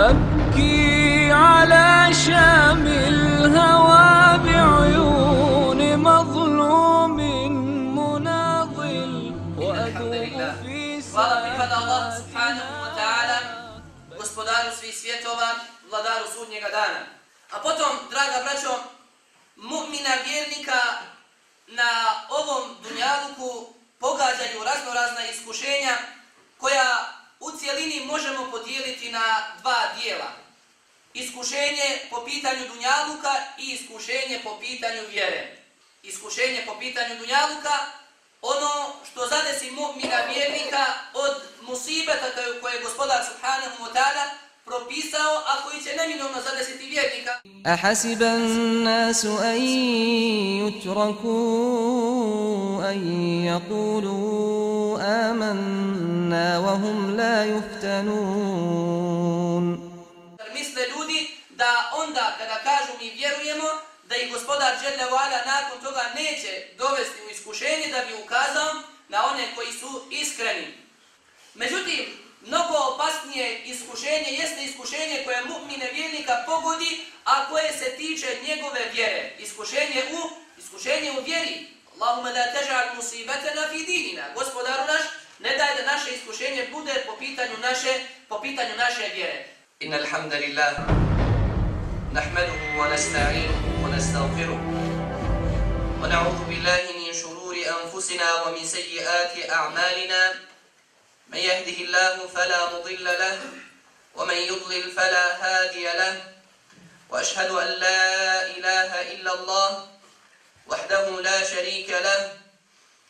أبكي على شام الهوى بعيون مظلوم مناضل وأذوب في Hvala pripada Allah subhanahu wa ta'ala, gospodaru svih svjetova, vladaru sudnjega dana. A potom, draga braćo, mu'mina vjernika na ovom dunjaluku pogađaju raznorazna iskušenja koja u cijelini možemo podijeliti na dva dijela. Iskušenje po pitanju Dunjaluka i iskušenje po pitanju vjere. Iskušenje po pitanju Dunjaluka, ono što zadesi mu'mina vjernika od musibeta koje je gospodar Subhanahu wa ta'ala propisao, a koji će neminovno zadesiti vjernika. A hasiban nasu an yutraku an yakulu amanna آمنا وهم لا يفتنون Misle ljudi da onda kada kažu mi vjerujemo, da ih gospodar Đelle Vala nakon toga neće dovesti u iskušenje da bi ukazao na one koji su iskreni. Međutim, mnogo opasnije iskušenje jeste iskušenje koje mu'mine vjernika pogodi, a koje se tiče njegove vjere. Iskušenje u, iskušenje u vjeri. Allahumma la težal musibatena fi dinina. Gospodaru naš, Ne daj da naše iskušenje bude po pitanju naše, po pitanju naše vjere. Inna alhamdulillah, nahmaduhu wa nasta'inuhu wa nasta'ufiruhu. Wa na'udhu billahi min shururi anfusina wa min sayyiati a'malina. Man yahdihi Allahu fala mudilla lah, wa man yudlil fala hadija lah. Wa ashhadu an la ilaha illa Allah, wahdahu la sharika lah.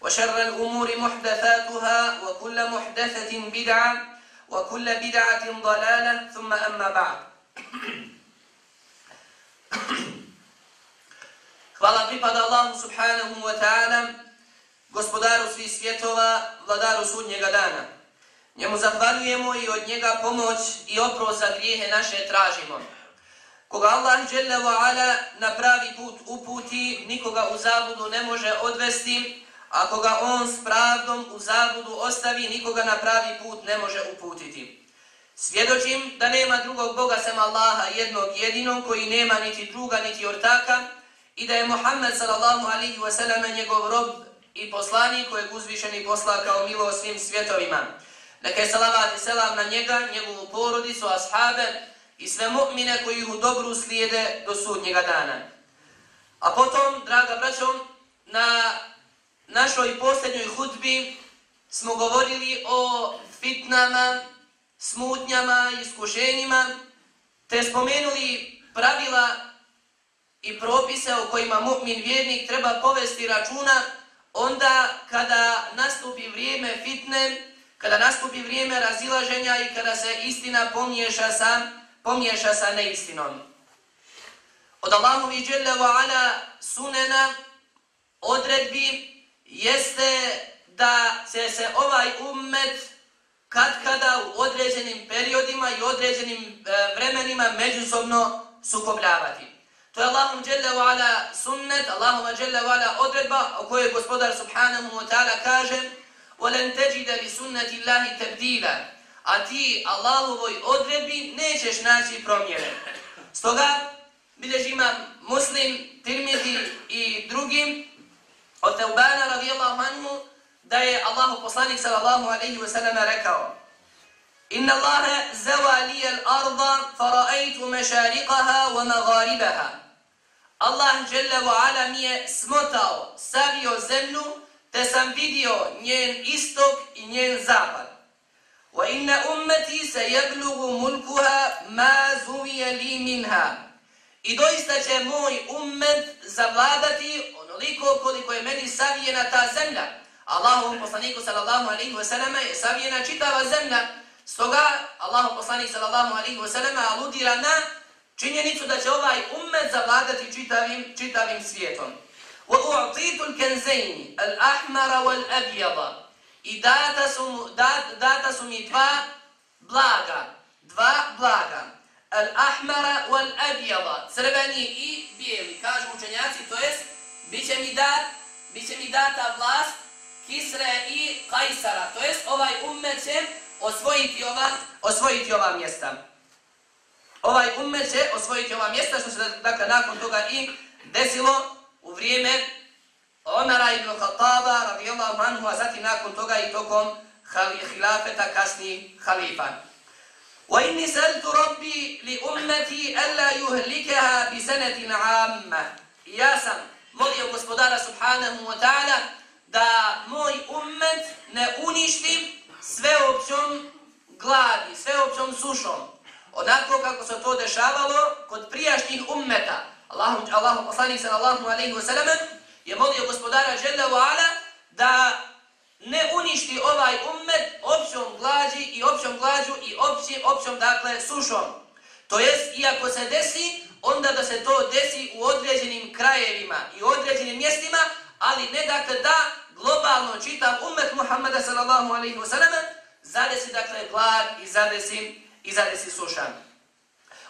وشر الأمور محدثاتها وكل محدثة بدعة وكل بدعة ضلالة ثم أما بعد Hvala pripada Allahu subhanahu wa ta'ala, gospodaru svih svjetova, vladaru sudnjega dana. Njemu zahvaljujemo i od njega pomoć i oprost za grijehe naše tražimo. Koga Allah dželle wa ala na pravi put uputi, nikoga u zabudu ne može odvesti, Ako ga on s pravdom u zabudu ostavi, nikoga na pravi put ne može uputiti. Svjedočim da nema drugog Boga sem Allaha jednog jedinog koji nema niti druga niti ortaka i da je Muhammed sallallahu alihi wasallam njegov rob i poslanik kojeg uzvišeni posla kao milo svim svjetovima. Neka je salavat i selam na njega, njegovu porodicu, ashabe i sve mu'mine koji u dobru slijede do sudnjega dana. A potom, draga braćo, na našoj posljednjoj hutbi smo govorili o fitnama, smutnjama, iskušenjima, te spomenuli pravila i propise o kojima mu'min vjernik treba povesti računa onda kada nastupi vrijeme fitne, kada nastupi vrijeme razilaženja i kada se istina pomješa sa, pomješa sa neistinom. Od Allahovi dželle ala sunena odredbi jeste da će se ovaj ummet kad kada u određenim periodima i određenim e, vremenima međusobno sukobljavati. To je Allahum dželle wa ala sunnet, Allahum dželle wa ala odredba o kojoj gospodar subhanahu wa ta'ala kaže وَلَنْ تَجِدَ لِسُنَّةِ اللَّهِ تَبْدِيلًا A ti Allahovoj odredbi nećeš naći promjene. Stoga bilježi imam muslim, tirmidhi i drugim od Teubana radijallahu anhu da je Allahu poslanik sallallahu alaihi wa sallam rekao Inna Allahe zewa lije l'arda fara'ajtu mešariqaha wa magharibaha Allah Jalla wa ala mi je smotao, savio zemlju, te sam vidio njen istok i njen zapad. Wa inna ummeti se jeblugu mulkuha ma zuvije li minha. I doista će moj ummet zavladati onoliko koliko je meni savijena ta zemlja. Allahovom poslaniku sallallahu alaihi wa sallam je savijena čitava zemlja. Stoga Allahov poslanik sallallahu alaihi wa sallam aludira na činjenicu da će ovaj ummet zavladati čitavim, čitavim svijetom. وَأُعْطِيتُ الْكَنْزَيْنِ الْأَحْمَرَ وَالْأَبْيَضَ I data su, dat, data su mi dva blaga, dva blaga. Al-ahmara wal-abjada, crveni i bijeli. Kažu učenjaci, to jest, bit će mi dat, bit će mi data vlast Kisre i Kajsara. To jest, ovaj ummet će osvojiti ova, osvojiti ova mjesta. Ovaj ummet će osvojiti ova mjesta, što se dakle nakon toga i desilo u vrijeme Omara ibn Khattaba radijallahu anhu, a zatim nakon toga i tokom hilafeta kasni halifa. وإني سألت ربي لأمتي ألا يهلكها بسنة عامة Ja sam molio gospodara subhanahu wa ta'ala da moj ummet ne uništi sveopćom gladi, sveopćom sušom. Onako kako se to dešavalo kod prijašnjih ummeta. Allahu, Allahu poslanik sallallahu alaihi wa sallam je molio gospodara Jalla wa ala da ne uništi ovaj ummet općom glađi i općom glađu i opći, općom dakle sušom. To jest, iako se desi, onda da se to desi u određenim krajevima i u određenim mjestima, ali ne dakle da globalno čitav ummet Muhammada sallallahu alaihi wa sallam zadesi dakle glad i zadesi, i zadesi sušan.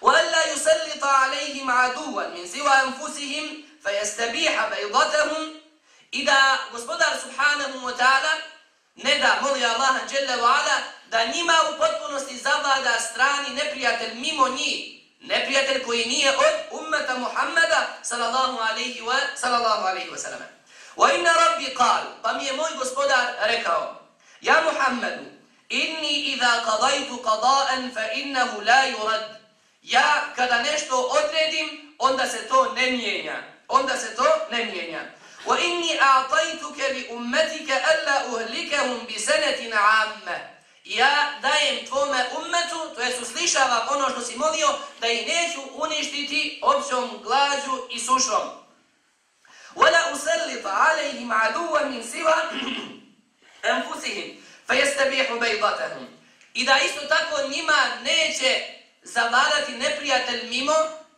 وَأَلَّا يُسَلِّطَ عَلَيْهِمْ عَدُوًا مِنْ سِوَا أَنْفُسِهِمْ فَيَسْتَبِيحَ بَيْضَتَهُمْ I da gospodar subhanahu wa ta'ala ne da, moli Allaha jalla wa ala, da njima u potpunosti zavlada strani neprijatelj mimo njih. Neprijatelj koji nije od ummeta Muhammeda sallallahu alaihi wa, sallallahu alaihi wa sallam. Wa inna rabbi qal, pa mi je moj gospodar rekao, Ja Muhammedu, inni idha qadajtu qada'an fa innahu la yurad. Ja kada nešto odredim, onda se to ne mijenja. Onda se to ne mijenja. Wa inni a'tajtuke li ummetike alla uhlikahum bi sanatin amme ja dajem tvome ummetu, to jest uslišava ono što si molio, da ih neću uništiti općom glađu i sušom. Wala usallifa alejhim aduva min siva enfusihim, fe jeste bihu. I da isto tako njima neće zavadati neprijatelj mimo,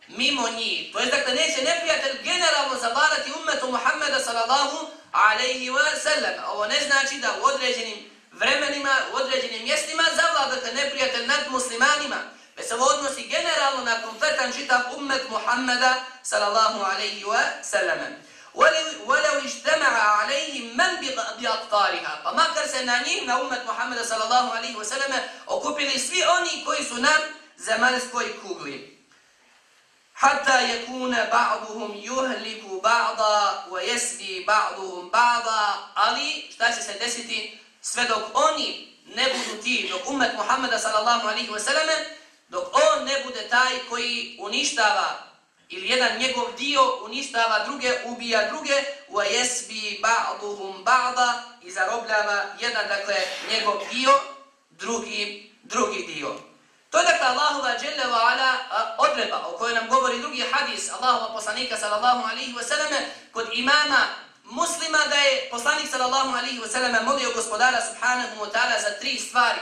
mimo njih. To jest dakle neće neprijatelj generalno zavadati ummetu Muhammeda sallallahu alejhi wa sallam. Ovo ne znači da u određenim vremenima, u određenim mjestima zavladate neprijatelj nad muslimanima. Već se odnosi generalno na kompletan čitav ummet Muhammeda sallallahu alaihi wa sallam. ولو اجتمع عليهم من بأقطارها pa makar se na njih, na ummet Muhammeda sallallahu alaihi wa sallam okupili svi oni koji su nam zemaljskoj kugli. Hatta yakuna ba'duhum yuhliku ba'da wa yasbi ba'duhum ba'da. Ali šta će se desiti Sve dok oni ne budu ti, dok umet Muhammeda sallallahu alihi wa sallam, dok on ne bude taj koji uništava ili jedan njegov dio uništava druge, ubija druge, wa yasbi ba'duhum ba'da i zarobljava jedan, dakle, njegov dio, drugi, drugi dio. To je dakle Allahova dželle ve ala odreba o kojoj nam govori drugi hadis Allahova poslanika sallallahu alaihi wa sallam kod imama muslima da je poslanik sallallahu alaihi wa sallam molio gospodara subhanahu wa ta'ala za tri stvari.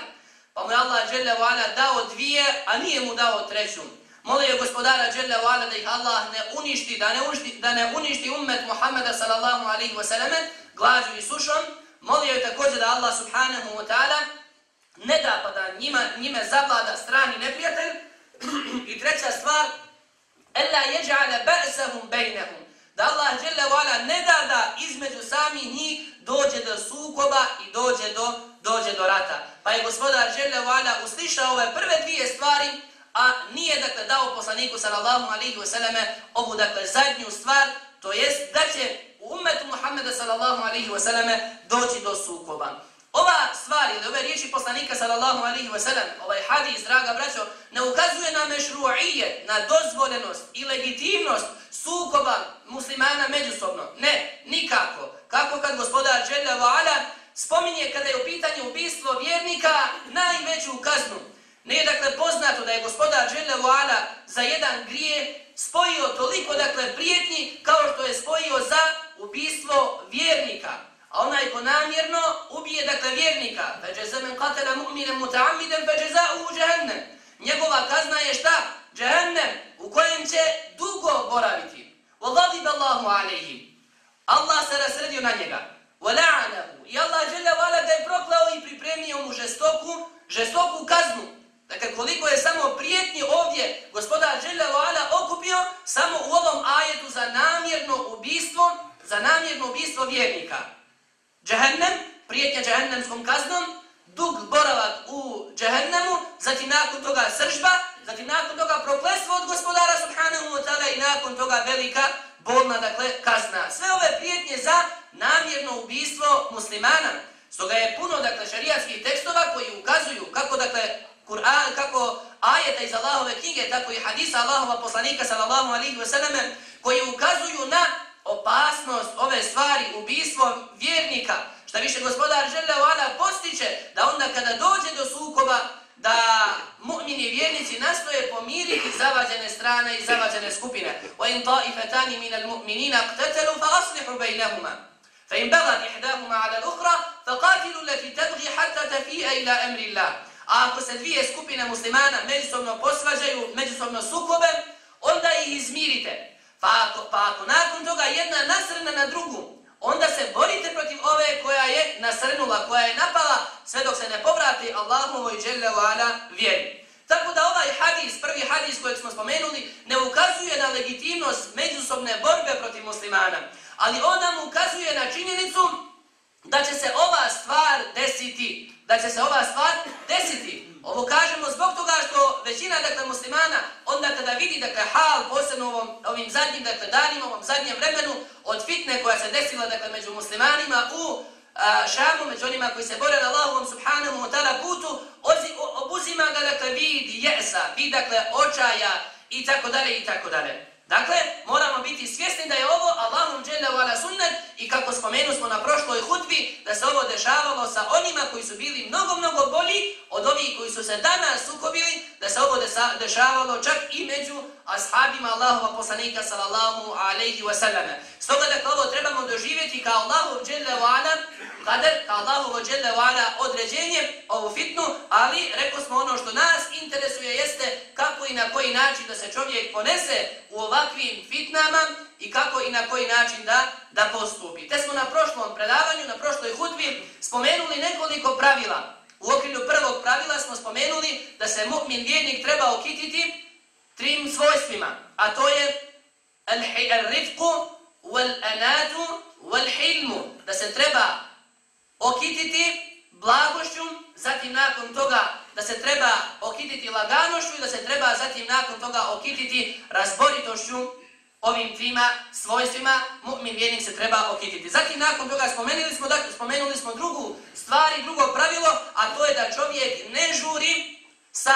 Pa mu je Allah dželle wa ala dao dvije, a nije mu dao treću. Molio je gospodara dželle wa ala da ih Allah ne uništi, da ne uništi, da ne uništi ummet Muhammeda sallallahu alaihi wa sallam glađu i sušom. Molio je također da Allah subhanahu wa ta'ala ne da pa da njima, njime zavlada strani neprijatelj. I treća stvar, Ella yaj'ala ba'sahum bejnehum. Da Allah dželle wala ne da da između sami njih dođe do sukoba i dođe do, dođe do rata. Pa je gospodar dželle uslišao ove prve dvije stvari, a nije dakle dao poslaniku sallallahu alaihi wa sallame ovu dakle zadnju stvar, to jest da će u ummetu Muhammeda sallallahu alaihi ve selleme doći do sukoba. Ova stvar ili ove riječi poslanika sallallahu alaihi wa sallam, ovaj hadis, draga braćo, ne ukazuje na mešruije, na dozvoljenost i legitimnost sukoba muslimana međusobno. Ne, nikako. Kako kad gospodar Đelja Vala spominje kada je u pitanju ubistvo vjernika najveću kaznu. Ne je dakle poznato da je gospodar Đelja Vala za jedan grije spojio toliko dakle prijetnji kao što je spojio za ubistvo vjernika. A onaj ko namjerno ubije dakle vjernika, feđeza men katela mu'mine muta'amiden feđeza u džehennem. Njegova kazna je šta? Džehennem, u kojem će dugo boraviti. Walladib Allahu alaihi. Allah se rasredio na njega. Wala'anahu. I Allah žele vala ga je proklao i pripremio mu žestoku, žestoku kaznu. Dakle, koliko je samo prijetni ovdje gospodar žele vala okupio samo u ovom ajetu za namjerno ubistvo, za namjerno ubistvo vjernika. Džehennem, prijetnja džehennemskom kaznom, dug boravak u džehennemu, zatim nakon toga sržba, zatim nakon toga proklestvo od gospodara subhanahu wa ta'ala i nakon toga velika bolna, dakle, kazna. Sve ove prijetnje za namjerno ubistvo muslimana. Stoga je puno, dakle, šarijatskih tekstova koji ukazuju kako, dakle, Kur'an, kako ajeta iz Allahove knjige, tako i hadisa Allahova poslanika, sallallahu alihi wasallam, koji ukazuju na opasnost ove stvari, ubistvo vjernika, šta više gospodar žele ona postiče da onda kada dođe do sukoba, da mu'mini vjernici nastoje pomiriti zavađene strane i zavađene skupine. وَإِنْ طَائِفَتَانِ مِنَ الْمُؤْمِنِينَ اقْتَتَلُوا فَأَصْلِحُوا بَيْنَهُمَا فَإِنْ بَغَتْ إِحْدَاهُمَا عَلَى الْأُخْرَى فَقَاتِلُوا الَّتِي تَبْغِي حَتَّى تَفِيءَ إِلَى أَمْرِ اللَّهِ A ako se dvije skupine muslimana međusobno posvađaju, međusobno sukobe, onda ih izmirite. Pa ako, pa ako nakon toga jedna nasrna na drugu, onda se borite protiv ove koja je nasrnula, koja je napala, sve dok se ne povrati Allahu i Jelle vjeri. Tako da ovaj hadis, prvi hadis kojeg smo spomenuli, ne ukazuje na legitimnost međusobne borbe protiv muslimana, ali on nam ukazuje na činjenicu da će se ova stvar desiti, da će se ova stvar desiti. Ovo kažemo zbog toga što većina dakle, muslimana, onda kada vidi dakle, hal, posebno ovom, ovim zadnjim dakle, danima, ovom zadnjem vremenu, od fitne koja se desila dakle, među muslimanima u a, Šamu, među onima koji se bore na Allahovom subhanahu wa ta'ala putu, ozi, o, obuzima ga dakle, vid jesa, vid dakle, očaja i tako dalje i tako dalje. Dakle, moramo biti svjesni da je ovo Allahum dželle ala sunnet i kako spomenu smo na prošloj hutbi da se ovo dešavalo sa onima koji su bili mnogo, mnogo bolji od ovih koji su se danas sukobili, da se ovo dešavalo čak i među ashabima Allahova poslanika sallallahu alaihi wa sallam. Stoga da ovo trebamo doživjeti kao Allahov dželle ala kader, kao Allahovo dželle ala određenje, ovu fitnu, ali rekao smo ono što nas interesuje jeste kako i na koji način da se čovjek ponese u ovakvim fitnama i kako i na koji način da da postupi. Te smo na prošlom predavanju, na prošloj hudbi spomenuli nekoliko pravila. U okviru prvog pravila smo spomenuli da se mu'min vjernik treba okititi trim svojstvima, a to je al-rifqu, wal-anatu, wal-hilmu, da se treba okititi blagošću, zatim nakon toga da se treba okititi laganošću i da se treba zatim nakon toga okititi razboritošću ovim trima svojstvima mu'min vjernik se treba okititi. Zatim nakon toga spomenuli smo, dakle, spomenuli smo drugu stvar i drugo pravilo, a to je da čovjek ne žuri sa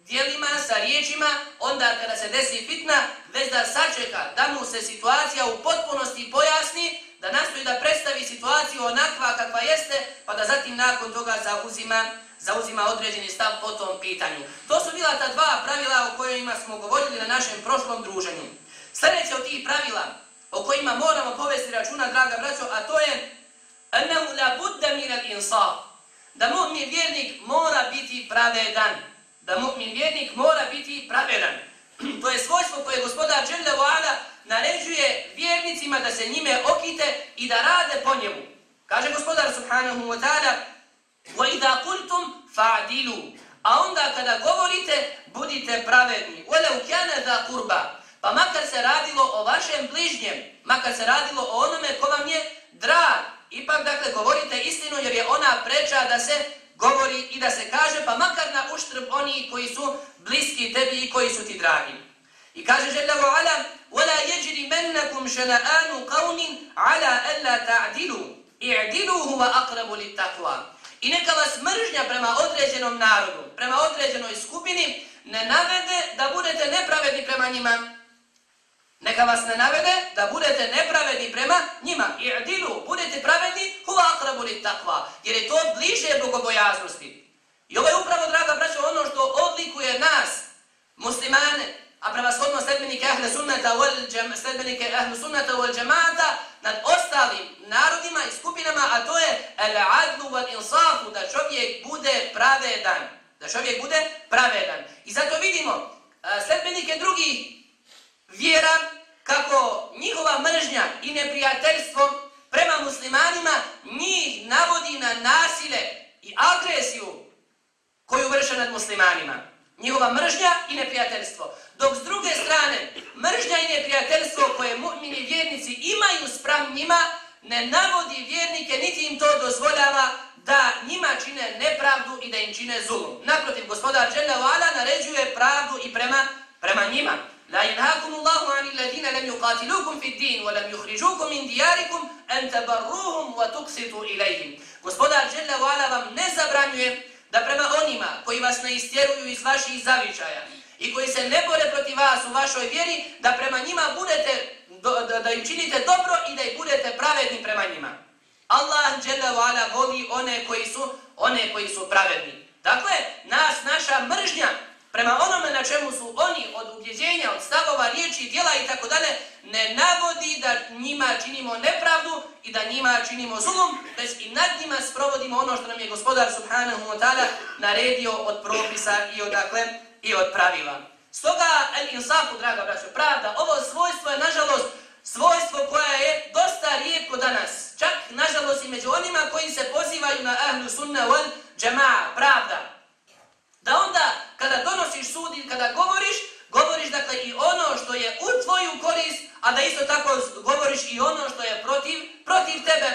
dijelima, sa riječima, onda kada se desi fitna, već da sačeka da mu se situacija u potpunosti pojasni, da nastoji da predstavi situaciju onakva kakva jeste, pa da zatim nakon toga zauzima, zauzima određeni stav po tom pitanju. To su bila ta dva pravila o kojima smo govorili na našem prošlom druženju. Sljedeće od tih pravila o kojima moramo povesti računa, draga braćo, a to je أنه لا بد من الإنصاف da mu'min vjernik mora biti pravedan. Da mu'min vjernik mora biti pravedan. to je svojstvo koje gospodar Đelle Voala naređuje vjernicima da se njime okite i da rade po njemu. Kaže gospodar subhanahu wa ta'ala وَإِذَا قُلْتُمْ فَعْدِلُوا A onda kada govorite, budite pravedni. وَلَوْ كَانَ ذَا قُرْبَ Pa makar se radilo o vašem bližnjem, makar se radilo o onome ko vam je drag, ipak dakle govorite istinu jer je ona preča da se govori i da se kaže, pa makar na uštrb oni koji su bliski tebi i koji su ti dragi. I kaže Željavu Ala, وَلَا يَجْرِ مَنَّكُمْ شَنَآنُ قَوْمٍ عَلَىٰ أَلَّا تَعْدِلُوا i'dilu huwa aqrabu lit taqwa. I neka vas mržnja prema određenom narodu, prema određenoj skupini, ne navede da budete nepravedni prema njima. Neka vas ne navede da budete nepravedni prema njima. I'dilu, budete pravedni, huwa takva. Jer je to bliže bogobojaznosti. I ovo je upravo, draga braćo, ono što odlikuje nas, muslimane, a prevashodno sledbenike ahle sunnata wal džem, sledbenike ahle sunnata wal džemata nad ostalim narodima i skupinama, a to je al-adlu wal insafu, da čovjek bude pravedan. Da čovjek bude pravedan. I zato vidimo e, sledbenike drugih vjera kako njihova mržnja i neprijateljstvo prema muslimanima njih navodi na nasile i agresiju koju vrše nad muslimanima njihova mržnja i neprijateljstvo. Dok s druge strane, mržnja i neprijateljstvo koje mu'mini vjernici imaju sprem njima, ne navodi vjernike, niti im to dozvoljava da njima čine nepravdu i da im čine zulum. Naprotiv, gospodar Jalla naređuje pravdu i prema, prema njima. لا ينهاكم الله عن الذين lam يقاتلوكم fi din wa lam من min diyarikum an وتقسطوا wa tuqsitu ilayhim. Gospodar Jalla Ala vam ne zabranjuje da prema onima koji vas ne istjeruju iz vaših zavičaja i koji se ne bore protiv vas u vašoj vjeri, da prema njima budete, da, da im činite dobro i da ih budete pravedni prema njima. Allah dželle vala voli one koji su one koji su pravedni. Dakle, nas naša mržnja prema onome na čemu su oni od ubjeđenja, od stavova, riječi, djela i tako dalje, ne navodi da njima činimo nepravdu i da njima činimo zulum, već i nad njima sprovodimo ono što nam je gospodar subhanahu wa ta'ala naredio od propisa i od, dakle, i od pravila. Stoga, el insafu, draga braćo, pravda, ovo svojstvo je, nažalost, svojstvo koja je dosta rijetko danas. Čak, nažalost, i među onima koji se pozivaju na ahlu sunna wal džema'a, pravda. Da onda, kada donosiš sud i kada govoriš, govoriš dakle i ono što je u tvoju korist, a da isto tako govoriš i ono što je protiv, protiv tebe.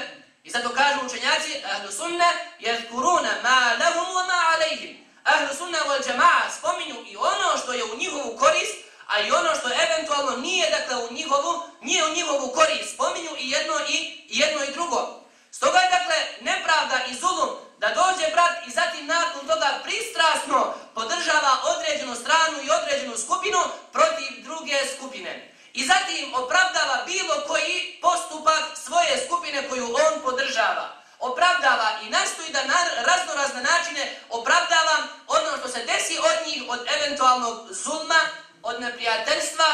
I zato kažu učenjaci, ahlu sunne, jer kuruna ma lahum wa ma alejhim. Ahlu sunna wal džema'a spominju i ono što je u njihovu korist, a i ono što eventualno nije dakle u njihovu, nije u njihovu korist. Spominju i jedno i, jedno i drugo. Stoga je dakle nepravda i zulum da dođe brat i zatim nakon toga pristrasno podržava određenu stranu i određenu skupinu protiv druge skupine. I zatim opravdava bilo koji postupak svoje skupine koju on podržava. Opravdava i nastoji da na raznorazne načine opravdava ono što se desi od njih, od eventualnog zulma, od neprijateljstva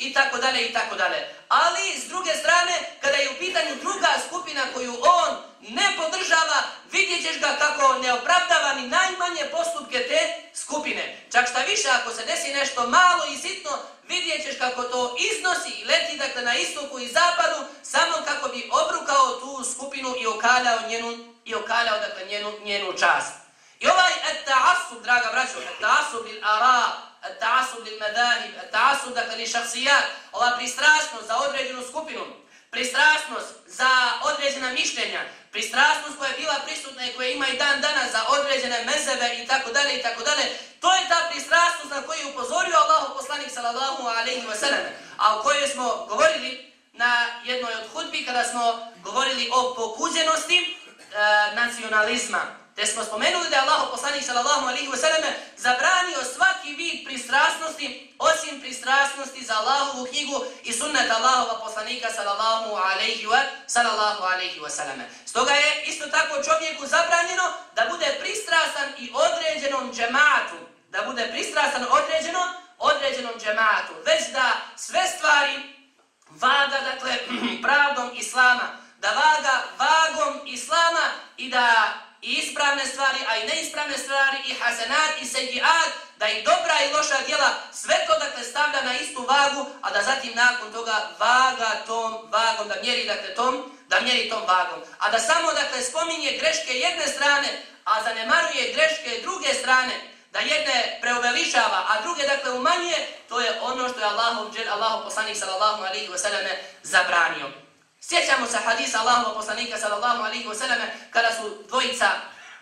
i tako dalje i tako dalje. Ali s druge strane, kada je u pitanju druga skupina koju on ne podržava, vidjet ćeš ga kako ne opravdava ni najmanje postupke te skupine. Čak šta više, ako se desi nešto malo i sitno, vidjet ćeš kako to iznosi i leti dakle, na istoku i zapadu, samo kako bi obrukao tu skupinu i okaljao njenu, i okaljao dakle, njenu, njenu čast. I ovaj et-ta'asub, draga braćo, et-ta'asub il tasud et-ta'asub il medahib, et-ta'asub dakle li šahsijat, ova pristrasnost za određenu skupinu, pristrasnost za određena mišljenja, pristrasnost koja je bila prisutna i koja ima i dan dana za određene mezebe i tako dalje i tako dalje, to je ta pristrasnost na koju je upozorio Allah poslanik sallallahu alaihi wa sallam, a o kojoj smo govorili na jednoj od hudbi kada smo govorili o pokuđenosti e, nacionalizma. Te smo spomenuli da je Allah poslanik sallallahu alaihi wasallam zabranio svaki vid pristrasnosti osim pristrasnosti za Allahovu knjigu i sunnet Allahova poslanika sallallahu alaihi wa sallallahu alaihi. Stoga je isto tako čovjeku zabranjeno da bude pristrasan i određenom džematu. Da bude pristrasan određenom, određenom džematu. Već da sve stvari vaga, dakle, pravdom Islama. Da vaga vagom Islama i da i ispravne stvari, a i neispravne stvari, i hasenat, i sejiat, da i dobra i loša djela, sve to dakle stavlja na istu vagu, a da zatim nakon toga vaga tom vagom, da mjeri dakle tom, da mjeri tom vagom. A da samo dakle spominje greške jedne strane, a zanemaruje greške druge strane, da jedne preuveličava, a druge dakle umanjuje, to je ono što je Allahov džel, Allahov poslanik sallallahu alaihi wasallam zabranio. Sjećamo se hadisa Allahova poslanika sallallahu alaihi wa sallam kada su dvojica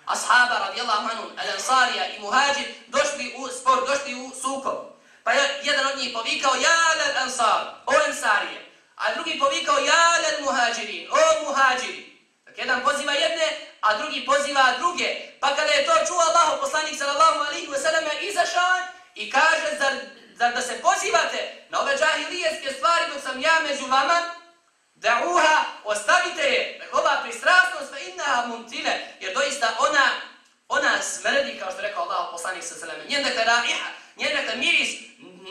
ashaba radijallahu anhu, al-ansarija i muhađir došli u spor, došli u sukob. Pa je jedan od njih povikao ja el-ansar, o ansarije. A drugi povikao ja el-muhađirin, o muhađiri. Jedan poziva jedne, a drugi poziva druge. Pa kada je to čuo Allahov poslanik sallallahu alaihi wa sallam, izašao i kaže, zar, zar da se pozivate na ove džahilijeske stvari dok sam ja među vama, da uha, ostavite je, dakle, ova pristrasnost, fa inna mumtile, jer doista ona, ona smrdi, kao što rekao Allah, poslanik sallallahu alaihi njen dakle raiha, njen dakle miris,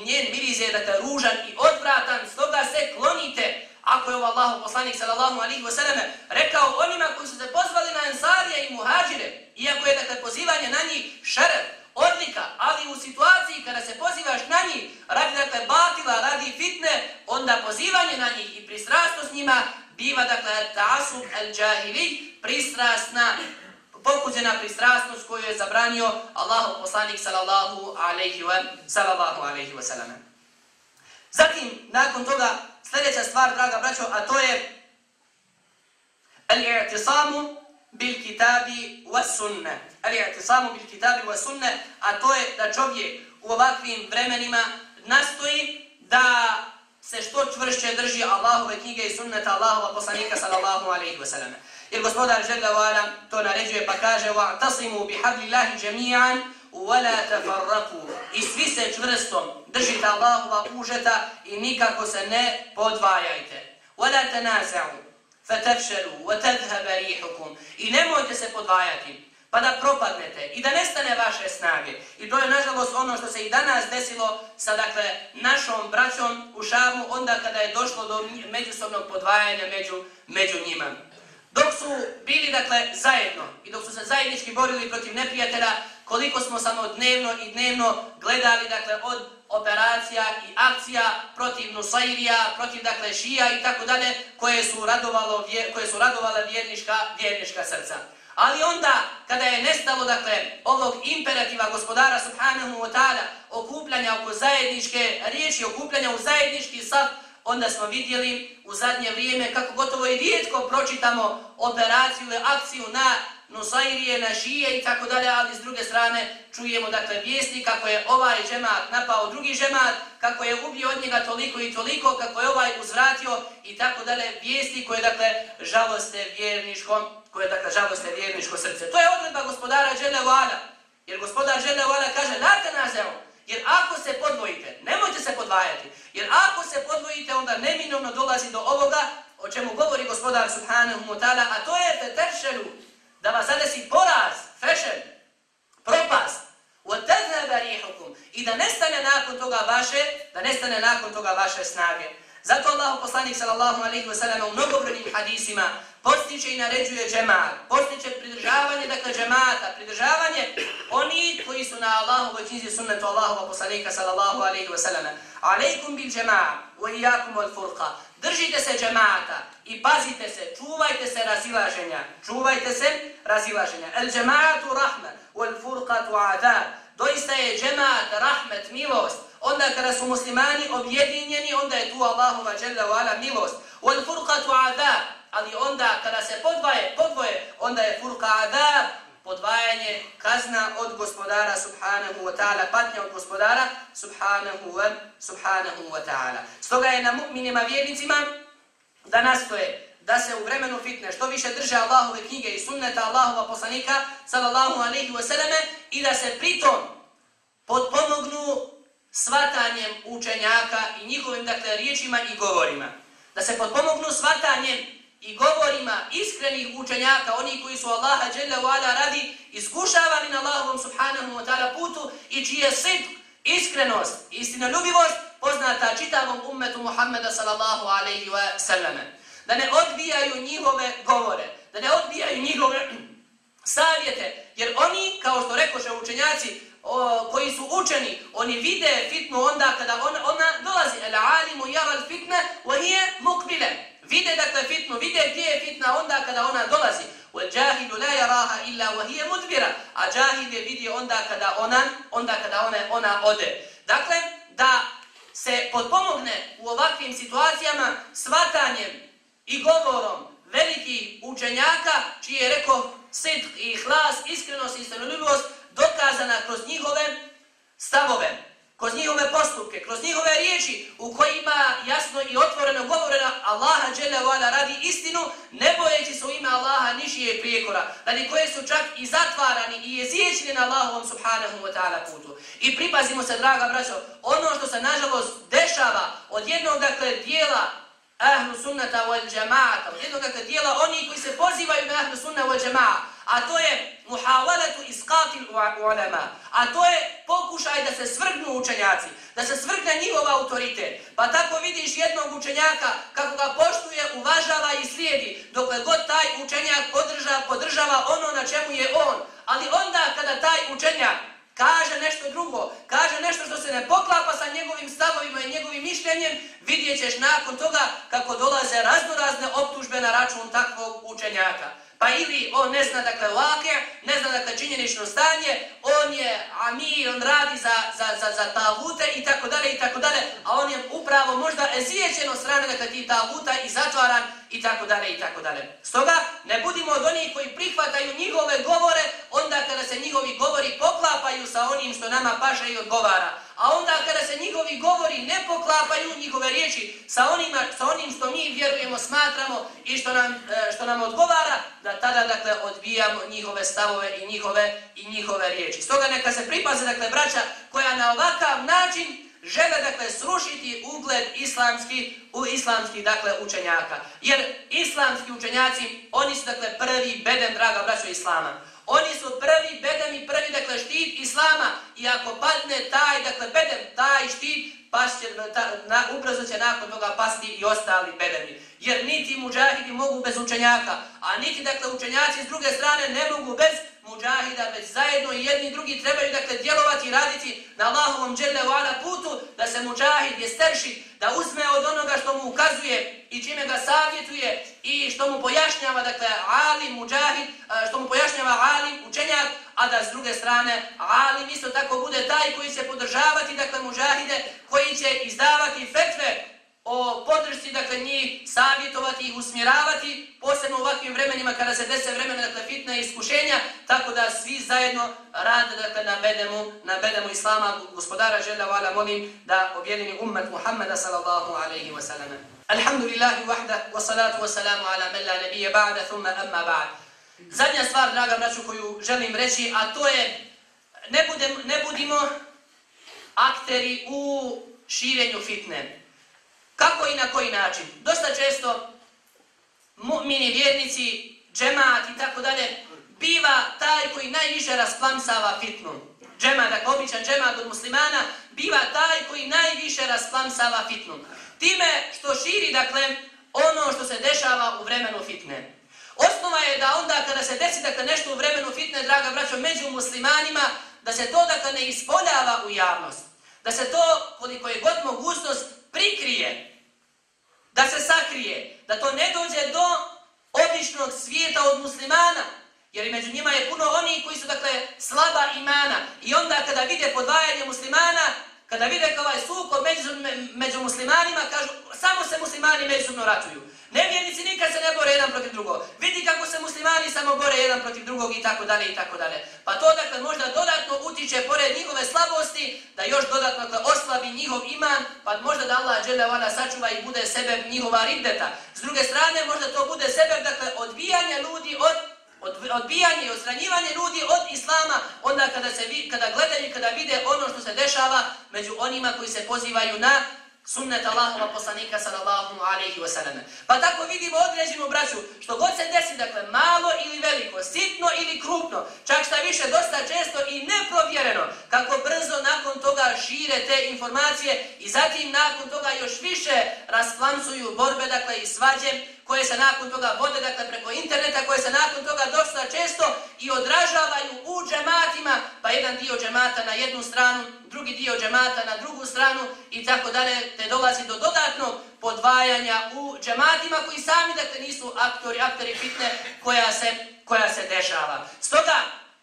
njen miris je dakle ružan i odvratan, stoga se klonite, ako je ovo Allah poslanik sallallahu alihi wa sallam rekao onima koji su se pozvali na ensarije i muhađire, iako je dakle pozivanje na njih šeref, odlika, ali u situaciji kada se pozivaš na njih radi dakle batila, radi fitne, onda pozivanje na njih i pristrastnost njima biva dakle tasub al-đahili, pristrasna, pokuđena pristrasnost koju je zabranio Allahu poslanik sallallahu alaihi wa sallallahu alaihi wa sallam. Zatim, nakon toga, sljedeća stvar, draga braćo, a to je al-i'tisamu bil kitabi wa sunne. Al-i'tisamu bil kitabi wa sunne, a to je da čovjek u ovakvim vremenima nastoji da se što čvršće drži Allahove knjige i sunneta Allahova poslanika sallallahu alaihi wa sallam. Jer gospodar Žega Vala to naređuje pa kaže وَعْتَصِمُوا بِحَبْلِ اللَّهِ جَمِيعًا وَلَا تَفَرَّقُوا I svi se čvrstom držite Allahova užeta i nikako se ne podvajajte. وَلَا تَنَازَعُوا فَتَفْشَلُوا وَتَذْهَبَ رِيحُكُمْ I nemojte se podvajati pa da propadnete i da nestane vaše snage. I to je nažalost ono što se i danas desilo sa dakle, našom braćom u Šamu onda kada je došlo do međusobnog podvajanja među, među njima. Dok su bili dakle zajedno i dok su se zajednički borili protiv neprijatelja, koliko smo samo dnevno i dnevno gledali dakle od operacija i akcija protiv Nusairija, protiv dakle Šija i tako dalje, koje su radovalo koje su radovala vjernička vjernička srca. Ali onda kada je nestalo dakle ovog imperativa gospodara subhanahu wa ta'ala okupljanja oko zajedničke riječi, okupljanja u zajednički sad, onda smo vidjeli u zadnje vrijeme kako gotovo i rijetko pročitamo operaciju ili akciju na Nusairije, na Šije i tako dalje, ali s druge strane čujemo dakle vijesti kako je ovaj džemat napao drugi džemat, kako je ubio od njega toliko i toliko, kako je ovaj uzvratio i tako dalje. Vijesti koje dakle žaloste vjerniškom, koje dakle žaloste vjerniško srce. To je odredba gospodara Žele Vala, jer gospodar Žele Vala kaže, na nazeo, Jer ako se podvojite, nemojte se podvajati, jer ako se podvojite, onda neminovno dolazi do ovoga o čemu govori gospodar subhanahu wa ta'ala, a to je feteršelu, da vas zadesi poraz, fešen, propast, i da nestane nakon toga vaše, da nestane nakon toga vaše snage. Zato Allah poslanik sallallahu alaihi wa sallam u mnogobrojnim hadisima postiče i naređuje džemat, postiče pridržavanje, dakle džemata, pridržavanje oni koji su na Allahovoj knjizi sunnetu Allahova poslanika sallallahu alaihi wa sallam. Aleikum bil džemat, wa iyakum al furqa. Držite se džemata i pazite se, čuvajte se razilaženja, čuvajte se razilaženja. El džematu rahma, wal furqatu adab. Doista je džemat, rahmet, milost. Onda kada su muslimani objedinjeni, onda je tu Allahova dželle wa ala milost. Wal furqatu adab ali onda kada se podvaje, podvoje, onda je furka adab, podvajanje kazna od gospodara subhanahu wa ta'ala, patnja od gospodara subhanahu wa, subhanahu wa ta'ala. Stoga je na mu'minima vjernicima da nastoje da se u vremenu fitne što više drže Allahove knjige i sunneta Allahova poslanika sallallahu alaihi wa sallame i da se pritom podpomognu svatanjem učenjaka i njihovim dakle riječima i govorima. Da se podpomognu svatanjem i govorima iskrenih učenjaka, oni koji su Allaha dželle wa'ala radi iskušavani na Allahovom subhanahu wa ta'ala putu i čije sidq, iskrenost, istinoljubivost poznata čitavom ummetu Muhammeda sallallahu alaihi wa sallam. Da ne odbijaju njihove govore, da ne odbijaju njihove savjete, jer oni, kao što rekoše učenjaci, o, koji su učeni, oni vide fitnu onda kada ona, ona dolazi. El alimu yara al fitne, wa hiya mukbile. Vide dakle fitnu, vide gdje je fitna onda kada ona dolazi. Wal لَا la yaraha illa wa hiya mudbira. A jahil je vidi onda kada ona, onda kada ona, ona ode. Dakle, da se potpomogne u ovakvim situacijama svatanjem i govorom velikih učenjaka, čiji je rekao sidq i hlas, iskrenost i stanoljubivost, dokazana kroz njihove stavove kroz njihove postupke, kroz njihove riječi u kojima jasno i otvoreno govorena Allaha dželle vala radi istinu, ne bojeći se u ime Allaha nižije prijekora, radi koje su čak i zatvarani i jeziječni na Allahovom subhanahu wa ta'ala putu. I pripazimo se, draga braćo, ono što se nažalost dešava od jednog dakle dijela ahlu sunnata wal džamaata, od jednog dakle dijela oni koji se pozivaju na ahlu sunna wal džamaata, a to je muhavaletu iskatil ulama, a to je pokušaj da se svrgnu učenjaci, da se svrgne njihov autoritet. Pa tako vidiš jednog učenjaka kako ga poštuje, uvažava i slijedi, dok god taj učenjak podržava, podržava ono na čemu je on. Ali onda kada taj učenjak kaže nešto drugo, kaže nešto što se ne poklapa sa njegovim stavovima i njegovim mišljenjem, vidjet ćeš nakon toga kako dolaze raznorazne optužbe na račun takvog učenjaka. Pa ili on ne zna dakle lake, ne zna dakle činjenično stanje, on je ami, on radi za, za, za, za tavute i tako dalje i tako dalje, a on je upravo možda ezijećen od strane dakle ti tavuta i zatvaran i tako dalje i tako dalje. Stoga ne budimo od onih koji prihvataju njihove govore onda kada se njihovi govori poklapaju sa onim što nama paše i odgovara. A onda kada se njihovi govori ne poklapaju njihove riječi sa, onima, sa onim što mi vjerujemo, smatramo i što nam, e, što nam odgovara, da tada dakle odbijamo njihove stavove i njihove i njihove riječi. Stoga neka se pripaze dakle braća koja na ovakav način žele dakle srušiti ugled islamski u islamski dakle učenjaka. Jer islamski učenjaci, oni su dakle prvi beden draga braćo islama. Oni su prvi bedem i prvi dakle štit islama i ako padne taj dakle bedem, taj štit, pašće, ta, na, ubrzo će nakon toga pasti i ostali bedemi. Jer niti muđahidi mogu bez učenjaka, a niti dakle učenjaci s druge strane ne mogu bez muđahida, već zajedno i jedni drugi trebaju dakle djelovati i raditi na Allahovom dželle u ala putu, da se muđahid je da uzme od onoga što mu ukazuje i čime ga savjetuje i što mu pojašnjava, dakle, alim, muđahid, e, što mu pojašnjava alim, učenjak, a da s druge strane alim isto tako bude taj koji će podržavati, dakle, muđahide, koji će izdavati fetve o podršci, dakle, njih savjetovati i usmjeravati, posebno u ovakvim vremenima kada se dese vremena, dakle, i iskušenja, tako da svi zajedno rade, dakle, na bedemu, na bedemu Islama, gospodara žele, vala, molim da objedini ummet Muhammeda, sallallahu alaihi wa sallam. Alhamdulillahi wahda, wa salatu wa salamu ala man la nabije ba'da, thumma amma ba'd. Zadnja stvar, draga braću, koju želim reći, a to je, ne, budem, ne budimo akteri u širenju fitne. Kako i na koji način? Dosta često mu'mini, vjernici, džemat i tako dalje, biva taj koji najviše rasplamsava fitnu. Džemat, dakle običan džemat od muslimana, biva taj koji najviše rasplamsava fitnu. Time što širi, dakle, ono što se dešava u vremenu fitne. Osnova je da onda kada se desi dakle, nešto u vremenu fitne, draga braćo, među muslimanima, da se to dakle, ne ispoljava u javnost. Da se to, koliko je god mogućnost, prikrije, da se sakrije, da to ne dođe do običnog svijeta od muslimana, jer među njima je puno oni koji su dakle slaba imana. I onda kada vide podvajanje muslimana, kada vide kao ovaj sukob među, među muslimanima, kažu samo se muslimani međusobno ratuju. Nevjernici nikad se ne bore jedan protiv drugog. Vidi kako se muslimani samo bore jedan protiv drugog i tako dalje i tako dalje. Pa to dakle možda dodatno utiče pored njihove slabosti da još dodatno dakle, oslabi njihov iman, pa možda da Allah dželle vada sačuva i bude sebe njihova rideta. S druge strane možda to bude sebe dakle odbijanje ljudi od, odbijanje i odstranjivanje ljudi od islama onda kada se vi, kada gledaju kada vide ono što se dešava među onima koji se pozivaju na sunnet Allahova poslanika sallallahu alaihi wa sallam. Pa tako vidimo određenu braću, što god se desi, dakle, malo ili veliko, sitno ili krupno, čak šta više, dosta često i neprovjereno, kako brzo nakon toga šire te informacije i zatim nakon toga još više rasplancuju borbe, dakle, i svađe, koje se nakon toga vode, dakle, preko interneta, koje se nakon toga dosta često i odražavaju u džematima, pa jedan dio džemata na jednu stranu, drugi dio džemata na drugu stranu i tako dalje, te dolazi do dodatnog podvajanja u džematima koji sami, dakle, nisu aktori, aktori fitne koja se, koja se dešava. Stoga,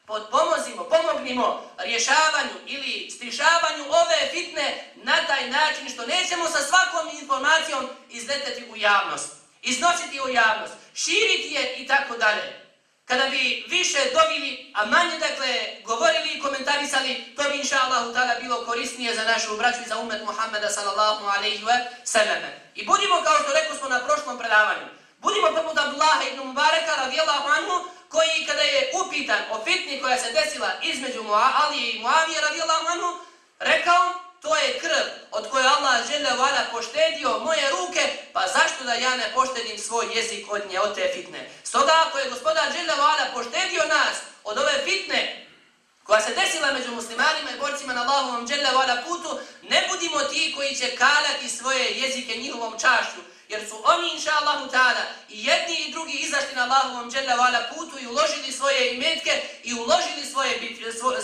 pomozimo, pomognimo rješavanju ili stišavanju ove fitne na taj način što nećemo sa svakom informacijom izleteti u javnost iznositi u javnost, širiti je i tako dalje kada bi više dovili, a manje dakle govorili i komentarisali, to bi inša Allahu bilo korisnije za našu braću i za umet Muhammeda sallallahu alaihi wa sallame. I budimo kao što rekao smo na prošlom predavanju, budimo poput Abdullaha ibn Mubareka radijallahu anhu, koji kada je upitan o fitni koja se desila između Ali i Muavije radijallahu anhu, rekao To je krv od koje Allah žele vala poštedio moje ruke, pa zašto da ja ne poštedim svoj jezik od nje, od te fitne? Stoga ako je gospodar žele vala poštedio nas od ove fitne koja se desila među muslimanima i borcima na Allahovom žele vala putu, ne budimo ti koji će kalati svoje jezike njihovom čašću, jer su oni inša Allahu ta'ala i jedni i drugi izašli na Allahovom žele vala putu i uložili svoje imetke i uložili svoje,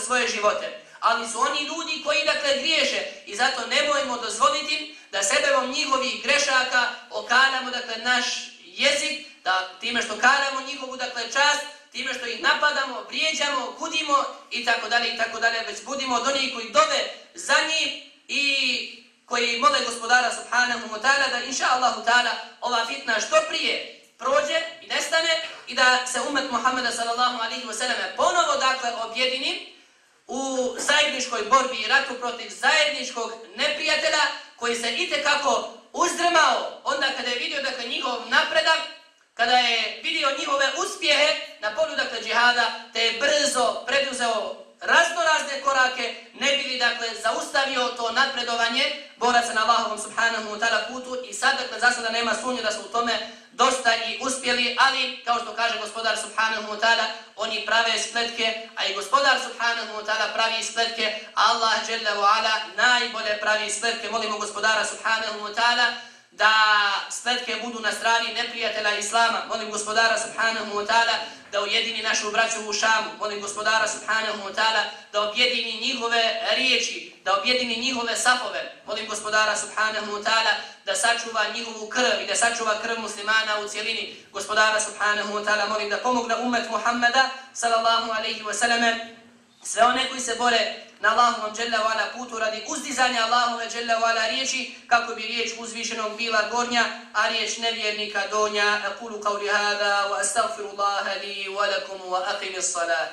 svoje živote ali su oni ljudi koji dakle griješe. I zato nemojmo dozvoliti da sebevom njihovih grešaka okaramo dakle naš jezik, da time što karamo njihovu dakle čast, time što ih napadamo, vrijeđamo, kudimo i tako dalje i tako dalje, već budimo od onih koji dove za njih i koji mole gospodara subhanahu wa ta'ala da inša Allahu ta'ala ova fitna što prije prođe i nestane i da se umet Muhammeda sallallahu alihi wa sallam ponovo dakle objedini u zajedničkoj borbi i ratu protiv zajedničkog neprijatelja koji se ite kako uzdrmao onda kada je vidio dakle njihov napredak, kada je vidio njihove uspjehe na polju dakle džihada, te je brzo preduzeo raznorazne korake, dakle zaustavio to napredovanje boraca na Allahovom subhanahu wa ta'ala putu i sad dakle za sada nema sunje da su u tome dosta i uspjeli, ali kao što kaže gospodar subhanahu wa ta'ala, oni prave spletke, a i gospodar subhanahu wa ta'ala pravi spletke, Allah jalla wa ala najbolje pravi spletke. Molimo gospodara subhanahu wa ta'ala da spletke budu na strani neprijatelja Islama. Molim gospodara subhanahu wa ta'ala da ujedini našu braću u Šamu. Molim gospodara subhanahu wa ta'ala da objedini njihove riječi, da objedini njihove safove. Molim gospodara subhanahu wa ta'ala da sačuva njihovu krv i da sačuva krv muslimana u cijelini. Gospodara subhanahu wa ta'ala molim da pomogne umet Muhammeda sallallahu alaihi wa sallam. Sve one koji se bore na Allahovom dželle wa putu radi uzdizanja Allahove dželle wa riječi kako bi riječ uzvišenog bila gornja, a riječ nevjernika donja. Aqulu qawli hada wa astaghfirullaha li wa lakum wa aqimis salat.